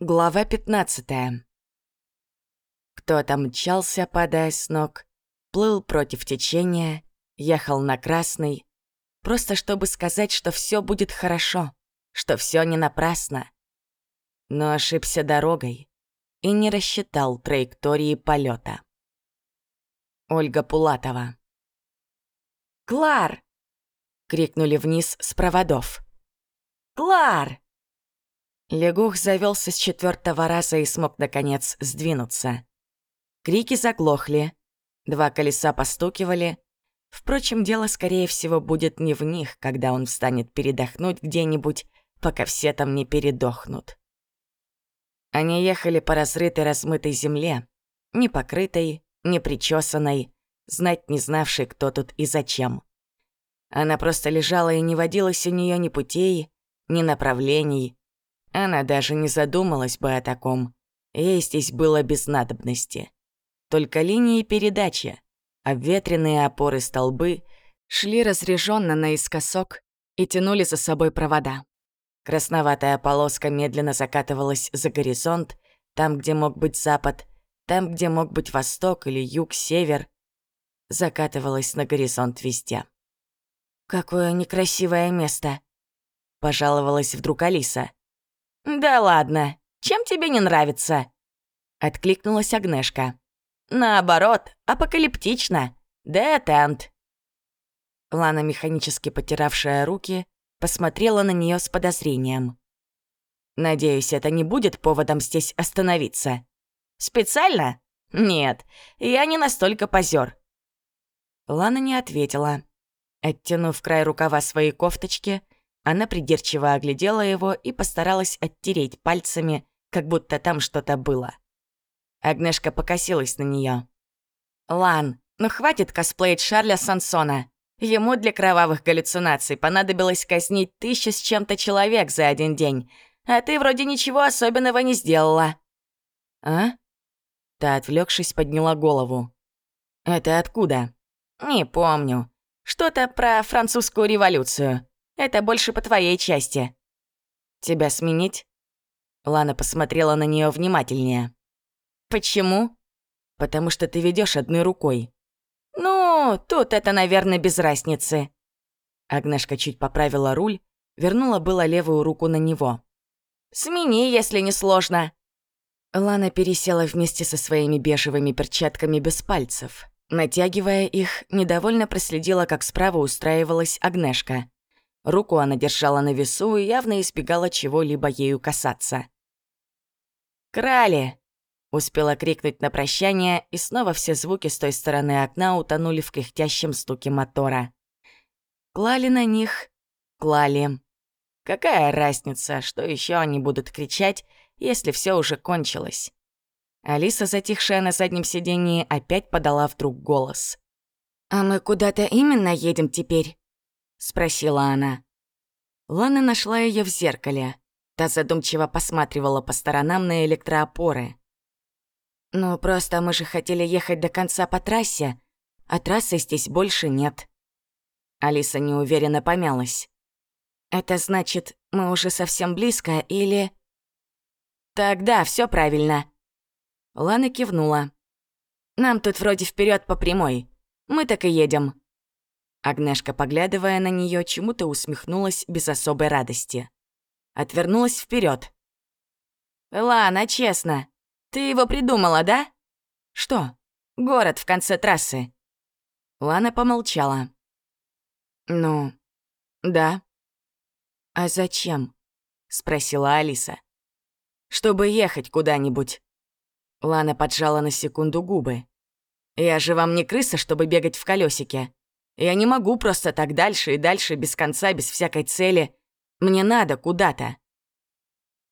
Глава 15 Кто-то мчался, падая с ног, плыл против течения, ехал на красный, просто чтобы сказать, что все будет хорошо, что все не напрасно. Но ошибся дорогой и не рассчитал траектории полета. Ольга Пулатова «Клар!» — крикнули вниз с проводов. «Клар!» Лягух завелся с четвертого раза и смог, наконец, сдвинуться. Крики заглохли, два колеса постукивали. Впрочем, дело, скорее всего, будет не в них, когда он встанет передохнуть где-нибудь, пока все там не передохнут. Они ехали по разрытой размытой земле, не покрытой, не причесанной, знать не знавшей, кто тут и зачем. Она просто лежала и не водилась у нее ни путей, ни направлений, она даже не задумалась бы о таком. Ей здесь было без надобности. Только линии передачи, обветренные опоры столбы шли разреженно наискосок и тянули за собой провода. Красноватая полоска медленно закатывалась за горизонт, там, где мог быть запад, там, где мог быть восток или юг, север, закатывалась на горизонт везде. «Какое некрасивое место!» — пожаловалась вдруг Алиса. «Да ладно, чем тебе не нравится?» Откликнулась Агнешка. «Наоборот, апокалиптично. Детент». Лана, механически потиравшая руки, посмотрела на нее с подозрением. «Надеюсь, это не будет поводом здесь остановиться». «Специально? Нет, я не настолько позер. Лана не ответила. Оттянув край рукава своей кофточки, она придирчиво оглядела его и постаралась оттереть пальцами, как будто там что-то было. Агнешка покосилась на нее. «Лан, ну хватит косплеить Шарля Сансона. Ему для кровавых галлюцинаций понадобилось казнить тысячу с чем-то человек за один день, а ты вроде ничего особенного не сделала». «А?» Та, отвлекшись, подняла голову. «Это откуда?» «Не помню. Что-то про французскую революцию. Это больше по твоей части. Тебя сменить? Лана посмотрела на нее внимательнее. Почему? Потому что ты ведешь одной рукой. Ну, тут это, наверное, без разницы. Агнешка чуть поправила руль, вернула было левую руку на него. «Смени, если не сложно». Лана пересела вместе со своими бежевыми перчатками без пальцев. Натягивая их, недовольно проследила, как справа устраивалась Агнешка. Руку она держала на весу и явно избегала чего-либо ею касаться. «Крали!» — успела крикнуть на прощание, и снова все звуки с той стороны окна утонули в кряхтящем стуке мотора. Клали на них, клали. Какая разница, что еще они будут кричать, если все уже кончилось? Алиса, затихшая на заднем сидении, опять подала вдруг голос. «А мы куда-то именно едем теперь?» — спросила она. Лана нашла ее в зеркале. Та задумчиво посматривала по сторонам на электроопоры. «Ну, просто мы же хотели ехать до конца по трассе, а трассы здесь больше нет». Алиса неуверенно помялась. «Это значит, мы уже совсем близко или...» «Тогда все правильно». Лана кивнула. «Нам тут вроде вперед по прямой. Мы так и едем. Агнешка, поглядывая на нее, чему-то усмехнулась без особой радости. Отвернулась вперед. «Лана, честно, ты его придумала, да?» «Что?» «Город в конце трассы». Лана помолчала. «Ну, да». «А зачем?» — спросила Алиса. «Чтобы ехать куда-нибудь». Лана поджала на секунду губы. «Я же вам не крыса, чтобы бегать в колесике. Я не могу просто так дальше и дальше, без конца, без всякой цели. Мне надо куда-то».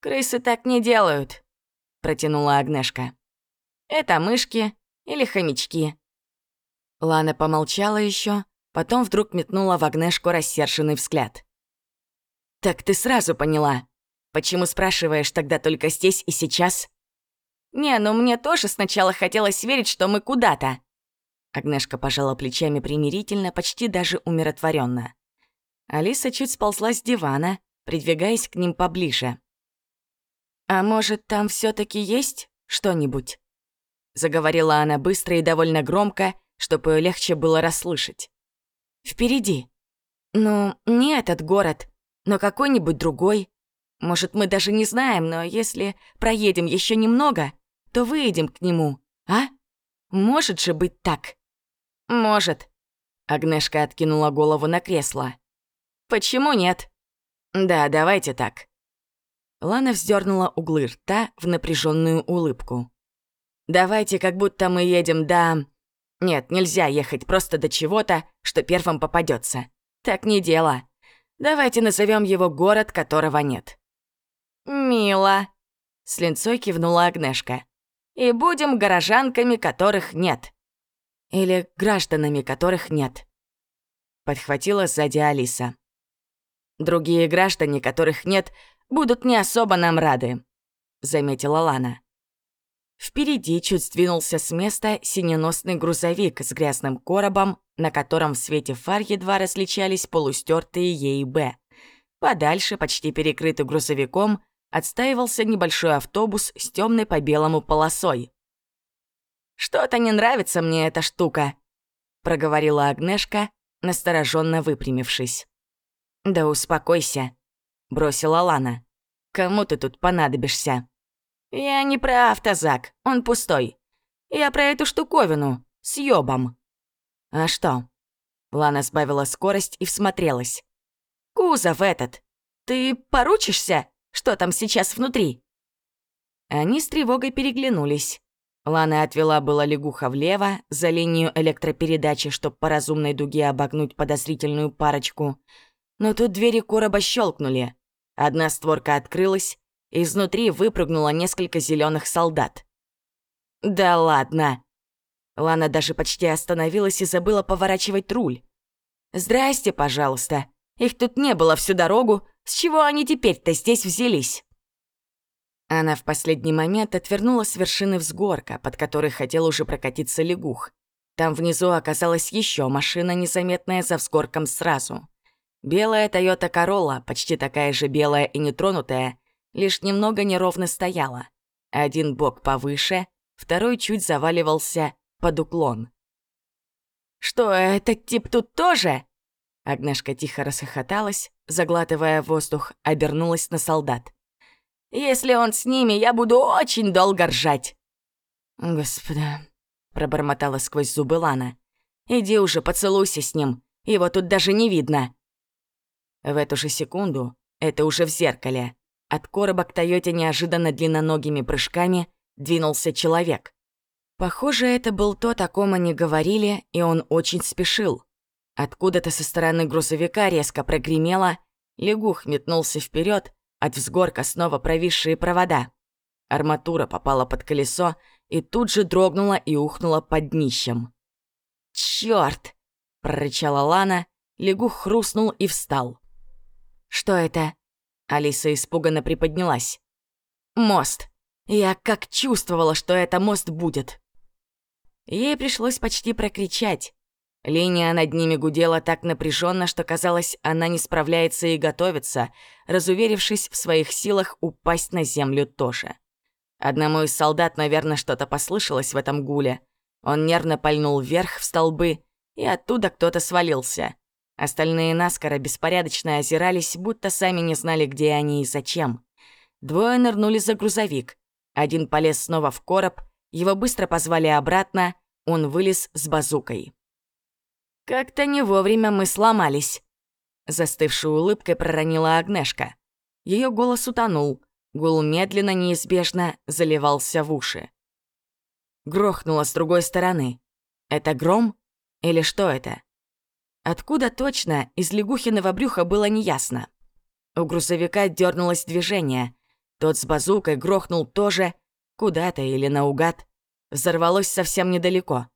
«Крысы так не делают», — протянула Агнешка. «Это мышки или хомячки». Лана помолчала еще, потом вдруг метнула в Агнешку рассерженный взгляд. «Так ты сразу поняла. Почему спрашиваешь тогда только здесь и сейчас?» «Не, ну мне тоже сначала хотелось верить, что мы куда-то», Агнешка пожала плечами примирительно, почти даже умиротворенно. Алиса чуть сползла с дивана, придвигаясь к ним поближе. «А может, там все таки есть что-нибудь?» Заговорила она быстро и довольно громко, чтобы ее легче было расслышать. «Впереди. Ну, не этот город, но какой-нибудь другой. Может, мы даже не знаем, но если проедем еще немного, то выйдем к нему, а? Может же быть так?» «Может». Агнешка откинула голову на кресло. «Почему нет?» «Да, давайте так». Лана вздернула углы рта в напряженную улыбку. «Давайте, как будто мы едем до...» «Нет, нельзя ехать просто до чего-то, что первым попадется. Так не дело. Давайте назовем его город, которого нет». «Мило», — с линцой кивнула Агнешка. «И будем горожанками, которых нет». «Или гражданами, которых нет», — подхватила сзади Алиса. «Другие граждане, которых нет, будут не особо нам рады», — заметила Лана. Впереди чуть сдвинулся с места синеносный грузовик с грязным коробом, на котором в свете фар едва различались полустертые Е и Б. Подальше, почти перекрытый грузовиком, отстаивался небольшой автобус с темной по белому полосой. «Что-то не нравится мне эта штука», — проговорила Агнешка, настороженно выпрямившись. «Да успокойся», — бросила Лана. «Кому ты тут понадобишься?» «Я не про автозак, он пустой. Я про эту штуковину, с ёбом». «А что?» Лана сбавила скорость и всмотрелась. «Кузов этот. Ты поручишься, что там сейчас внутри?» Они с тревогой переглянулись. Лана отвела было лягуха влево, за линию электропередачи, чтобы по разумной дуге обогнуть подозрительную парочку. Но тут двери короба щелкнули. Одна створка открылась, Изнутри выпрыгнуло несколько зеленых солдат. «Да ладно!» Лана даже почти остановилась и забыла поворачивать руль. «Здрасте, пожалуйста. Их тут не было всю дорогу. С чего они теперь-то здесь взялись?» Она в последний момент отвернула с вершины взгорка, под которой хотел уже прокатиться лягух. Там внизу оказалась еще машина, незаметная за взгорком сразу. Белая Toyota Corolla, почти такая же белая и нетронутая, лишь немного неровно стояла. Один бок повыше, второй чуть заваливался под уклон. «Что, этот тип тут тоже?» Агнешка тихо расхохоталась, заглатывая воздух, обернулась на солдат. «Если он с ними, я буду очень долго ржать!» «Господа», — пробормотала сквозь зубы Лана. «Иди уже, поцелуйся с ним, его тут даже не видно». В эту же секунду, это уже в зеркале, от короба к Тойоте неожиданно длинноногими прыжками двинулся человек. Похоже, это был тот, о ком они говорили, и он очень спешил. Откуда-то со стороны грузовика резко прогремело, лягух метнулся вперед, от взгорка снова провисшие провода. Арматура попала под колесо и тут же дрогнула и ухнула под днищем. «Чёрт!» — прорычала Лана, лягух хрустнул и встал. «Что это?» Алиса испуганно приподнялась. «Мост! Я как чувствовала, что это мост будет!» Ей пришлось почти прокричать. Линия над ними гудела так напряженно, что казалось, она не справляется и готовится, разуверившись в своих силах упасть на землю тоже. Одному из солдат, наверное, что-то послышалось в этом гуле. Он нервно пальнул вверх в столбы, и оттуда кто-то свалился. Остальные наскоро беспорядочно озирались, будто сами не знали, где они и зачем. Двое нырнули за грузовик. Один полез снова в короб, его быстро позвали обратно, он вылез с базукой. «Как-то не вовремя мы сломались», — застывшей улыбкой проронила Агнешка. Ее голос утонул, гул медленно, неизбежно заливался в уши. Грохнуло с другой стороны. Это гром? Или что это? Откуда точно, из лягухиного брюха было неясно. У грузовика дернулось движение. Тот с базукой грохнул тоже куда-то или наугад. Взорвалось совсем недалеко.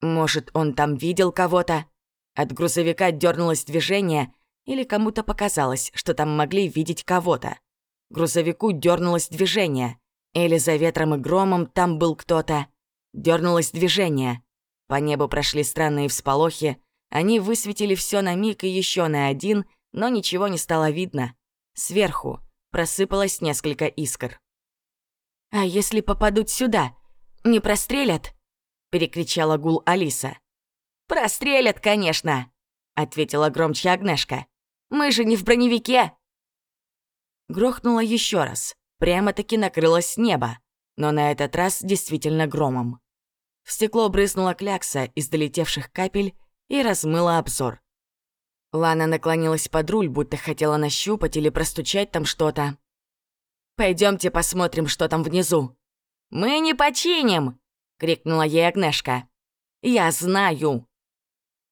Может, он там видел кого-то? От грузовика дернулось движение, или кому-то показалось, что там могли видеть кого-то. Грузовику дернулось движение, или за ветром и громом там был кто-то. Дернулось движение. По небу прошли странные всполохи, они высветили все на миг и еще на один, но ничего не стало видно. Сверху просыпалось несколько искр. «А если попадут сюда? Не прострелят?» — перекричала гул Алиса. «Прострелят, конечно!» — ответила громче Агнешка. «Мы же не в броневике!» Грохнуло еще раз. Прямо-таки накрылось небо, но на этот раз действительно громом. В стекло брызнула клякса из долетевших капель и размыла обзор. Лана наклонилась под руль, будто хотела нащупать или простучать там что-то. Пойдемте посмотрим, что там внизу». «Мы не починим!» — крикнула ей Агнешка. «Я знаю!»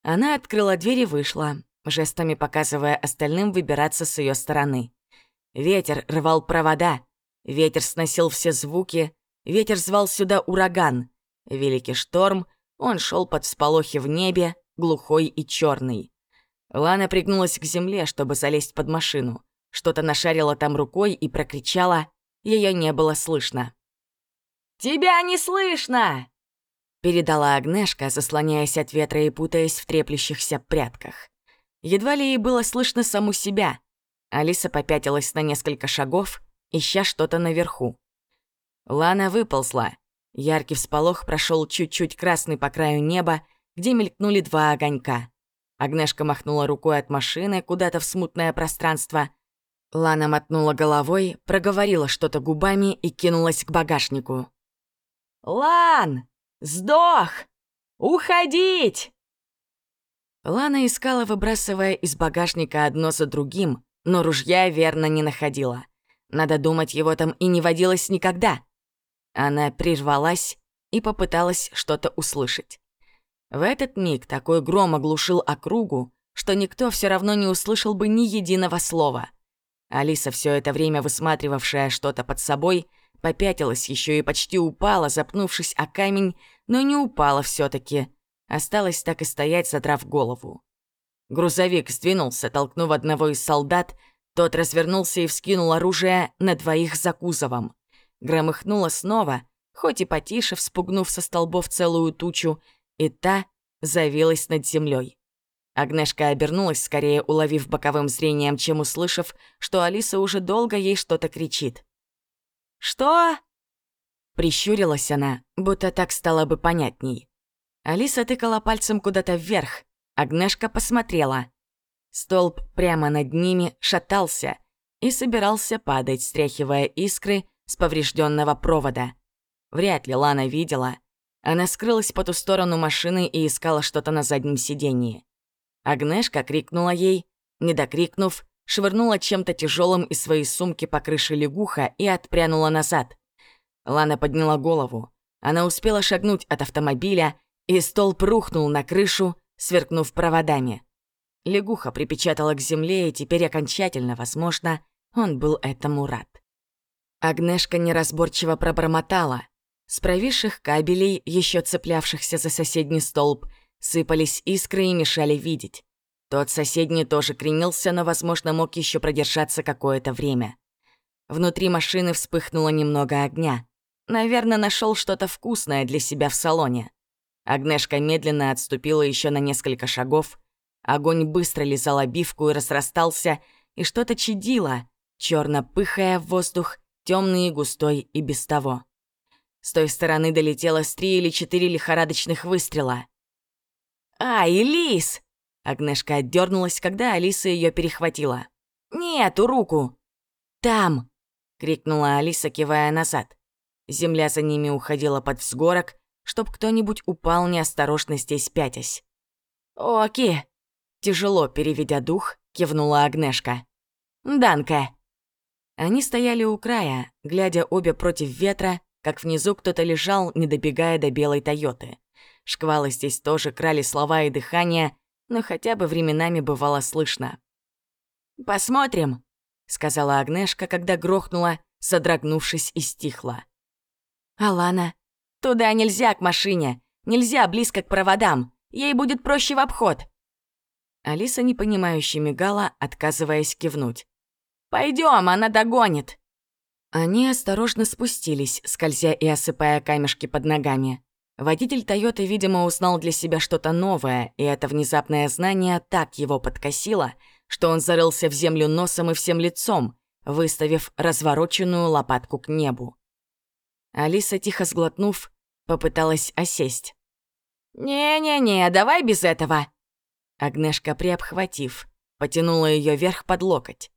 Она открыла дверь и вышла, жестами показывая остальным выбираться с ее стороны. Ветер рвал провода, ветер сносил все звуки, ветер звал сюда ураган. Великий шторм, он шел под всполохи в небе, глухой и черный. Лана пригнулась к земле, чтобы залезть под машину. Что-то нашарила там рукой и прокричала. Ее не было слышно. «Тебя не слышно!» Передала Агнешка, заслоняясь от ветра и путаясь в треплющихся прядках. Едва ли ей было слышно саму себя. Алиса попятилась на несколько шагов, ища что-то наверху. Лана выползла. Яркий всполох прошел чуть-чуть красный по краю неба, где мелькнули два огонька. Агнешка махнула рукой от машины куда-то в смутное пространство. Лана мотнула головой, проговорила что-то губами и кинулась к багажнику. «Лан! Сдох! Уходить!» Лана искала, выбрасывая из багажника одно за другим, но ружья верно не находила. Надо думать, его там и не водилось никогда. Она прервалась и попыталась что-то услышать. В этот миг такой гром оглушил округу, что никто все равно не услышал бы ни единого слова. Алиса, все это время высматривавшая что-то под собой, попятилась еще и почти упала, запнувшись о камень, но не упала все таки Осталось так и стоять, задрав голову. Грузовик сдвинулся, толкнув одного из солдат, тот развернулся и вскинул оружие на двоих за кузовом. Громыхнуло снова, хоть и потише, вспугнув со столбов целую тучу, и та завилась над землей. Агнешка обернулась, скорее уловив боковым зрением, чем услышав, что Алиса уже долго ей что-то кричит. «Что?» Прищурилась она, будто так стало бы понятней. Алиса тыкала пальцем куда-то вверх. Агнешка посмотрела. Столб прямо над ними шатался и собирался падать, стряхивая искры с поврежденного провода. Вряд ли Лана видела, она скрылась по ту сторону машины и искала что-то на заднем сиденье. Агнешка крикнула ей, не докрикнув, швырнула чем-то тяжелым из своей сумки по крыше лягуха и отпрянула назад. Лана подняла голову. Она успела шагнуть от автомобиля, и столб рухнул на крышу, сверкнув проводами. Лягуха припечатала к земле, и теперь окончательно, возможно, он был этому рад. Агнешка неразборчиво пробормотала. С провисших кабелей, еще цеплявшихся за соседний столб, сыпались искры и мешали видеть. Тот соседний тоже кренился, но, возможно, мог еще продержаться какое-то время. Внутри машины вспыхнуло немного огня. Наверное, нашел что-то вкусное для себя в салоне. Агнешка медленно отступила еще на несколько шагов. Огонь быстро лизал обивку и разрастался, и что-то чадило, черно пыхая в воздух, темный и густой и без того. С той стороны долетело с три или четыре лихорадочных выстрела. «Ай, лис!» Агнешка отдернулась, когда Алиса ее перехватила. «Нету руку!» «Там!» — крикнула Алиса, кивая назад. Земля за ними уходила под взгорок, чтоб кто-нибудь упал неосторожно здесь пятясь. «Оки!» — тяжело переведя дух, кивнула Агнешка. «Данка!» Они стояли у края, глядя обе против ветра, как внизу кто-то лежал, не добегая до белой Тойоты. Шквалы здесь тоже крали слова и дыхание, но хотя бы временами бывало слышно. «Посмотрим», — сказала Агнешка, когда грохнула, содрогнувшись и стихла. «Алана, туда нельзя к машине, нельзя близко к проводам, ей будет проще в обход». Алиса непонимающе мигала, отказываясь кивнуть. Пойдем, она догонит!» Они осторожно спустились, скользя и осыпая камешки под ногами. Водитель Тойоты, видимо, узнал для себя что-то новое, и это внезапное знание так его подкосило, что он зарылся в землю носом и всем лицом, выставив развороченную лопатку к небу. Алиса, тихо сглотнув, попыталась осесть. «Не-не-не, давай без этого!» Агнешка, приобхватив, потянула ее вверх под локоть.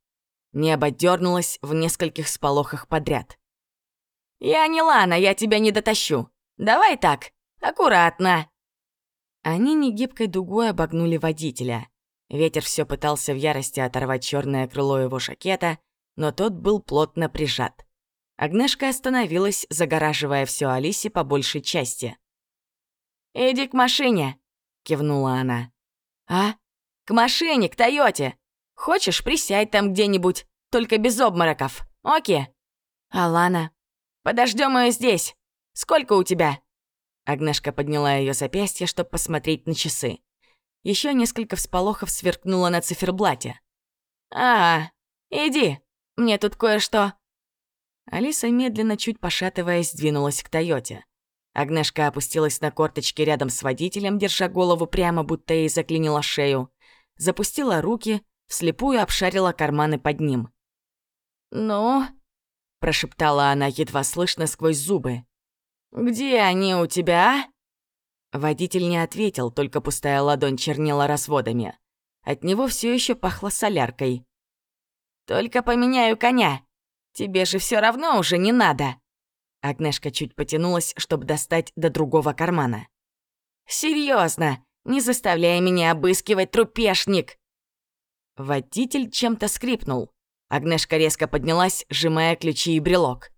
Небо дернулось в нескольких сполохах подряд. «Я не Лана, я тебя не дотащу. Давай так, аккуратно!» Они негибкой дугой обогнули водителя. Ветер все пытался в ярости оторвать черное крыло его шакета, но тот был плотно прижат. Агнешка остановилась, загораживая все Алисе по большей части. «Иди к машине», — кивнула она. «А? К машине, к Тойоте. Хочешь, присядь там где-нибудь, только без обмороков, окей?» «Алана?» «Подождем ее здесь. Сколько у тебя?» Агнешка подняла ее запястье, чтобы посмотреть на часы. Еще несколько всполохов сверкнуло на циферблате. «А, иди, мне тут кое-что...» Алиса, медленно, чуть пошатываясь, двинулась к Тойоте. Агнешка опустилась на корточки рядом с водителем, держа голову прямо, будто ей заклинила шею. Запустила руки, вслепую обшарила карманы под ним. «Ну?» — прошептала она едва слышно сквозь зубы. «Где они у тебя?» Водитель не ответил, только пустая ладонь чернела разводами. От него все еще пахло соляркой. «Только поменяю коня», Тебе же все равно уже не надо!» Агнешка чуть потянулась, чтобы достать до другого кармана. Серьезно, не заставляй меня обыскивать трупешник!» Водитель чем-то скрипнул. Агнешка резко поднялась, сжимая ключи и брелок.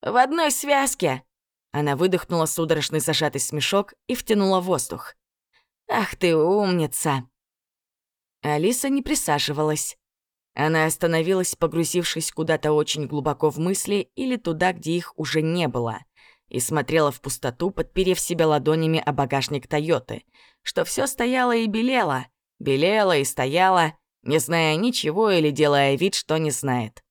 «В одной связке!» Она выдохнула судорожный зажатый смешок и втянула воздух. «Ах ты умница!» Алиса не присаживалась. Она остановилась, погрузившись куда-то очень глубоко в мысли или туда, где их уже не было, и смотрела в пустоту, подперев себя ладонями о багажник Тойоты, что все стояло и белело, белело и стояло, не зная ничего или делая вид, что не знает.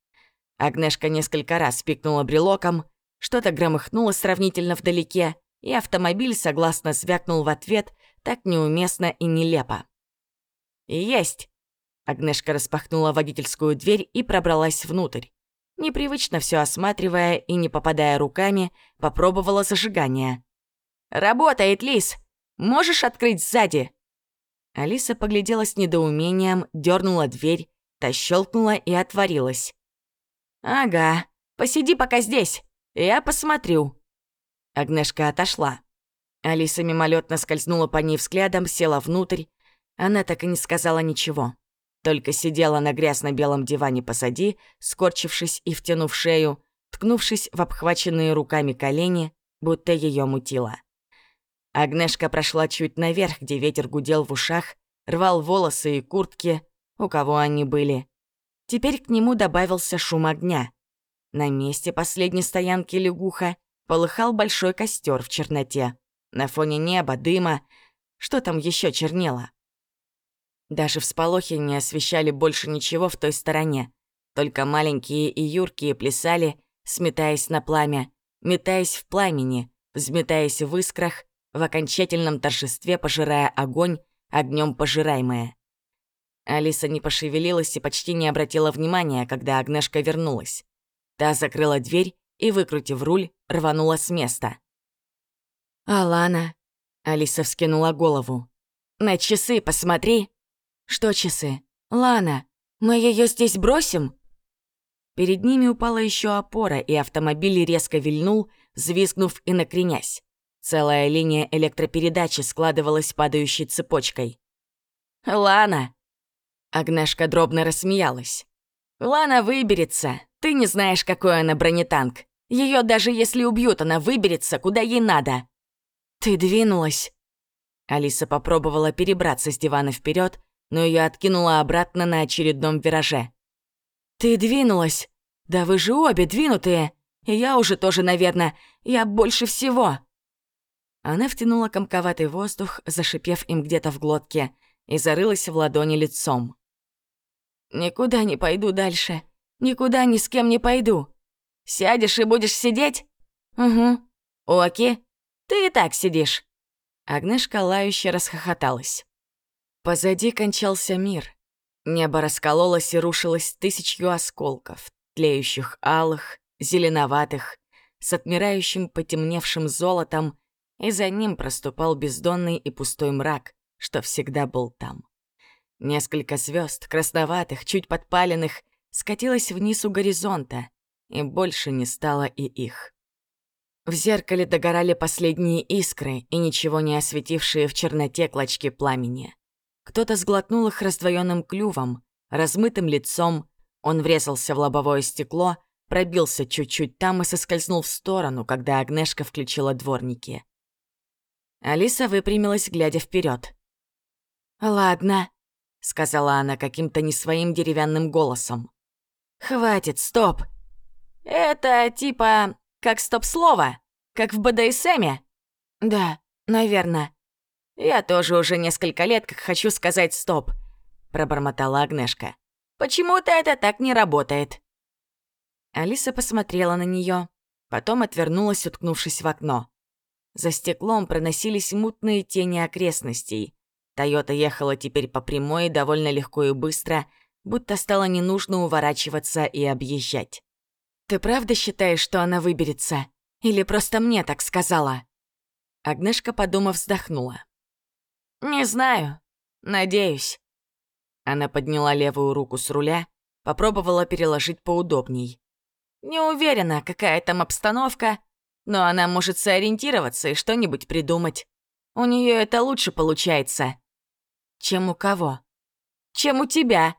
Агнешка несколько раз пикнула брелоком, что-то громыхнуло сравнительно вдалеке, и автомобиль согласно звякнул в ответ так неуместно и нелепо. «Есть!» Агнешка распахнула водительскую дверь и пробралась внутрь. Непривычно все осматривая и не попадая руками, попробовала зажигание. «Работает, Лис! Можешь открыть сзади?» Алиса поглядела с недоумением, дернула дверь, та щелкнула и отворилась. «Ага, посиди пока здесь, я посмотрю». Агнешка отошла. Алиса мимолетно скользнула по ней взглядом, села внутрь. Она так и не сказала ничего только сидела на грязно-белом диване посади, скорчившись и втянув шею, ткнувшись в обхваченные руками колени, будто ее мутило. Агнешка прошла чуть наверх, где ветер гудел в ушах, рвал волосы и куртки, у кого они были. Теперь к нему добавился шум огня. На месте последней стоянки лягуха полыхал большой костер в черноте. На фоне неба, дыма, что там еще чернело? Даже всполохи не освещали больше ничего в той стороне. Только маленькие и юркие плясали, сметаясь на пламя, метаясь в пламени, взметаясь в искрах, в окончательном торжестве пожирая огонь, огнем пожираемое. Алиса не пошевелилась и почти не обратила внимания, когда Агнешка вернулась. Та закрыла дверь и, выкрутив руль, рванула с места. «Алана», — Алиса вскинула голову, — «на часы посмотри». «Что часы? Лана, мы ее здесь бросим?» Перед ними упала еще опора, и автомобиль резко вильнул, взвизгнув и накренясь. Целая линия электропередачи складывалась падающей цепочкой. «Лана!» Агнешка дробно рассмеялась. «Лана выберется. Ты не знаешь, какой она бронетанк. Ее даже если убьют, она выберется, куда ей надо». «Ты двинулась?» Алиса попробовала перебраться с дивана вперед, но ее откинуло обратно на очередном вираже. «Ты двинулась! Да вы же обе двинутые! И я уже тоже, наверное, я больше всего!» Она втянула комковатый воздух, зашипев им где-то в глотке, и зарылась в ладони лицом. «Никуда не пойду дальше. Никуда ни с кем не пойду. Сядешь и будешь сидеть? Угу. Оки, ты и так сидишь». Агнешка лающе расхохоталась. Позади кончался мир. Небо раскололось и рушилось тысячью осколков, тлеющих алых, зеленоватых, с отмирающим потемневшим золотом, и за ним проступал бездонный и пустой мрак, что всегда был там. Несколько звезд, красноватых, чуть подпаленных, скатилось вниз у горизонта, и больше не стало и их. В зеркале догорали последние искры и ничего не осветившие в черноте клочки пламени. Кто-то сглотнул их раздвоенным клювом, размытым лицом, он врезался в лобовое стекло, пробился чуть-чуть там и соскользнул в сторону, когда Агнешка включила дворники. Алиса выпрямилась, глядя вперед. «Ладно», — сказала она каким-то не своим деревянным голосом. «Хватит, стоп! Это типа как стоп-слово, как в БДСМе?» «Да, наверное». «Я тоже уже несколько лет как хочу сказать «стоп», — пробормотала Агнешка. «Почему-то это так не работает». Алиса посмотрела на нее, потом отвернулась, уткнувшись в окно. За стеклом проносились мутные тени окрестностей. Тойота ехала теперь по прямой довольно легко и быстро, будто стало не нужно уворачиваться и объезжать. «Ты правда считаешь, что она выберется? Или просто мне так сказала?» Агнешка, подумав, вздохнула. «Не знаю. Надеюсь». Она подняла левую руку с руля, попробовала переложить поудобней. «Не уверена, какая там обстановка, но она может сориентироваться и что-нибудь придумать. У нее это лучше получается». «Чем у кого?» «Чем у тебя».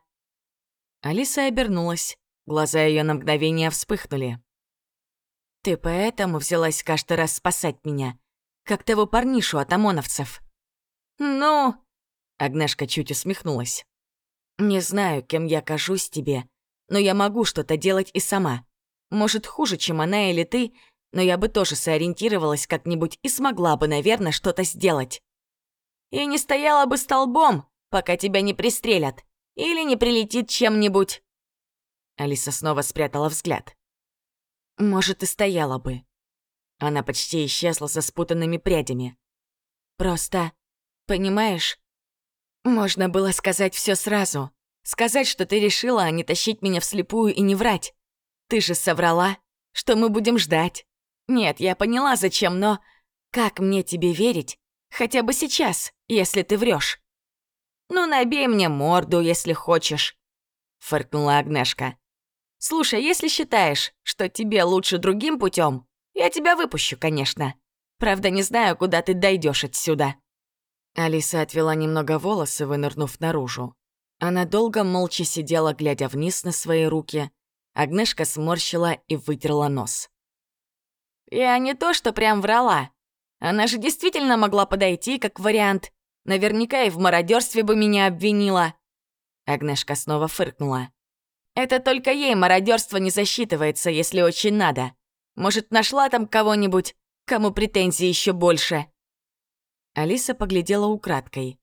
Алиса обернулась. Глаза ее на мгновение вспыхнули. «Ты поэтому взялась каждый раз спасать меня, как того парнишу от ОМОНовцев?» «Ну...» — Агнешка чуть усмехнулась. «Не знаю, кем я кажусь тебе, но я могу что-то делать и сама. Может, хуже, чем она или ты, но я бы тоже сориентировалась как-нибудь и смогла бы, наверное, что-то сделать. И не стояла бы столбом, пока тебя не пристрелят. Или не прилетит чем-нибудь». Алиса снова спрятала взгляд. «Может, и стояла бы». Она почти исчезла со спутанными прядями. «Просто Понимаешь? Можно было сказать все сразу. Сказать, что ты решила, а не тащить меня вслепую и не врать. Ты же соврала, что мы будем ждать. Нет, я поняла, зачем, но... Как мне тебе верить? Хотя бы сейчас, если ты врешь. «Ну, набей мне морду, если хочешь», — фыркнула Агнешка. «Слушай, если считаешь, что тебе лучше другим путем, я тебя выпущу, конечно. Правда, не знаю, куда ты дойдешь отсюда». Алиса отвела немного волосы, вынырнув наружу. Она долго молча сидела, глядя вниз на свои руки. Агнешка сморщила и вытерла нос. «Я не то, что прям врала. Она же действительно могла подойти, как вариант. Наверняка и в мародерстве бы меня обвинила». Агнешка снова фыркнула. «Это только ей мародерство не засчитывается, если очень надо. Может, нашла там кого-нибудь, кому претензий еще больше?» Алиса поглядела украдкой.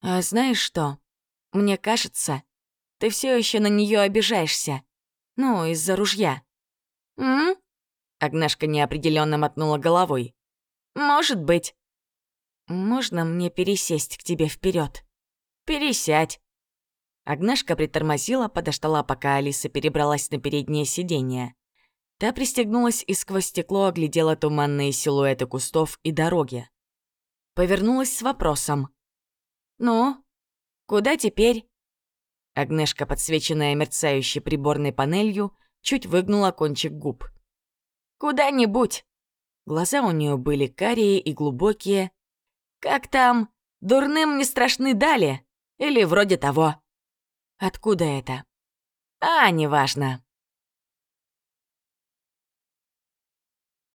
«А знаешь что? Мне кажется, ты все еще на нее обижаешься. Ну, из-за ружья». «М?», Агнешка неопределенно мотнула головой. «Может быть». «Можно мне пересесть к тебе вперед? «Пересядь». Агнешка притормозила, подождала, пока Алиса перебралась на переднее сиденье. Та пристегнулась и сквозь стекло оглядела туманные силуэты кустов и дороги повернулась с вопросом. «Ну, куда теперь?» Агнешка, подсвеченная мерцающей приборной панелью, чуть выгнула кончик губ. «Куда-нибудь!» Глаза у нее были карие и глубокие. «Как там? Дурным не страшны дали? Или вроде того?» «Откуда это?» «А, неважно».